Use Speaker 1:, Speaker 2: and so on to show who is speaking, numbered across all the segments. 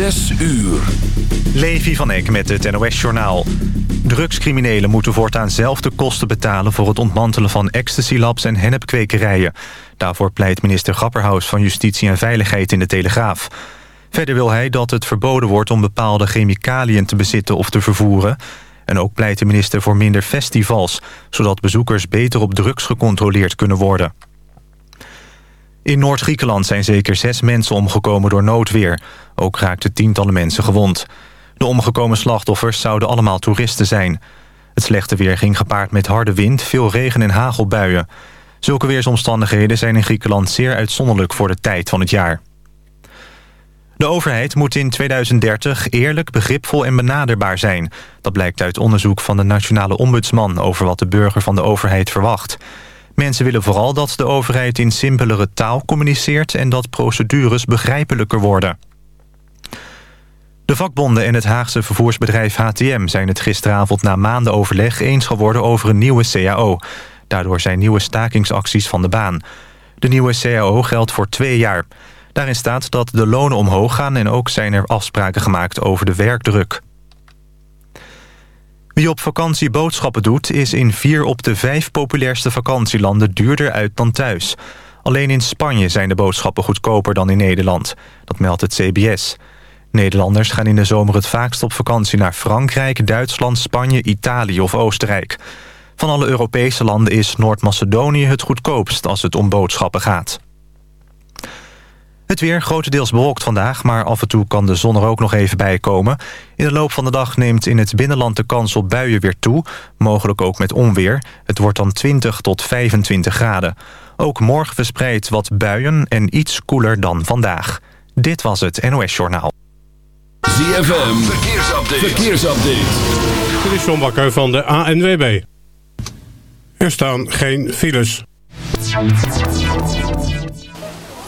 Speaker 1: Zes uur.
Speaker 2: Levi van Eck met het NOS-journaal. Drugscriminelen moeten voortaan zelf de kosten betalen... voor het ontmantelen van ecstasy-labs en hennepkwekerijen. Daarvoor pleit minister Grapperhaus van Justitie en Veiligheid in de Telegraaf. Verder wil hij dat het verboden wordt om bepaalde chemicaliën te bezitten of te vervoeren. En ook pleit de minister voor minder festivals... zodat bezoekers beter op drugs gecontroleerd kunnen worden. In Noord-Griekenland zijn zeker zes mensen omgekomen door noodweer. Ook raakten tientallen mensen gewond. De omgekomen slachtoffers zouden allemaal toeristen zijn. Het slechte weer ging gepaard met harde wind, veel regen en hagelbuien. Zulke weersomstandigheden zijn in Griekenland zeer uitzonderlijk voor de tijd van het jaar. De overheid moet in 2030 eerlijk, begripvol en benaderbaar zijn. Dat blijkt uit onderzoek van de Nationale Ombudsman... over wat de burger van de overheid verwacht. Mensen willen vooral dat de overheid in simpelere taal communiceert... en dat procedures begrijpelijker worden. De vakbonden en het Haagse vervoersbedrijf HTM... zijn het gisteravond na maanden overleg eens geworden over een nieuwe CAO. Daardoor zijn nieuwe stakingsacties van de baan. De nieuwe CAO geldt voor twee jaar. Daarin staat dat de lonen omhoog gaan... en ook zijn er afspraken gemaakt over de werkdruk. Wie op vakantie boodschappen doet... is in vier op de vijf populairste vakantielanden duurder uit dan thuis. Alleen in Spanje zijn de boodschappen goedkoper dan in Nederland. Dat meldt het CBS. Nederlanders gaan in de zomer het vaakst op vakantie naar Frankrijk, Duitsland, Spanje, Italië of Oostenrijk. Van alle Europese landen is Noord-Macedonië het goedkoopst als het om boodschappen gaat. Het weer grotendeels bewolkt vandaag, maar af en toe kan de zon er ook nog even bij komen. In de loop van de dag neemt in het binnenland de kans op buien weer toe. Mogelijk ook met onweer. Het wordt dan 20 tot 25 graden. Ook morgen verspreid wat buien en iets koeler dan vandaag. Dit was het NOS Journaal.
Speaker 1: ZFM, verkeersupdate. verkeersupdate.
Speaker 3: Dit is John Bakker van de ANWB. Er staan geen files.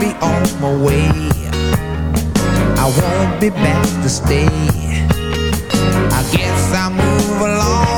Speaker 4: be on my way. I won't be back to stay. I guess I move along.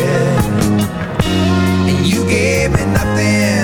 Speaker 1: Yeah.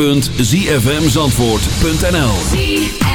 Speaker 1: www.zfmzandvoort.nl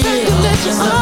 Speaker 5: feel.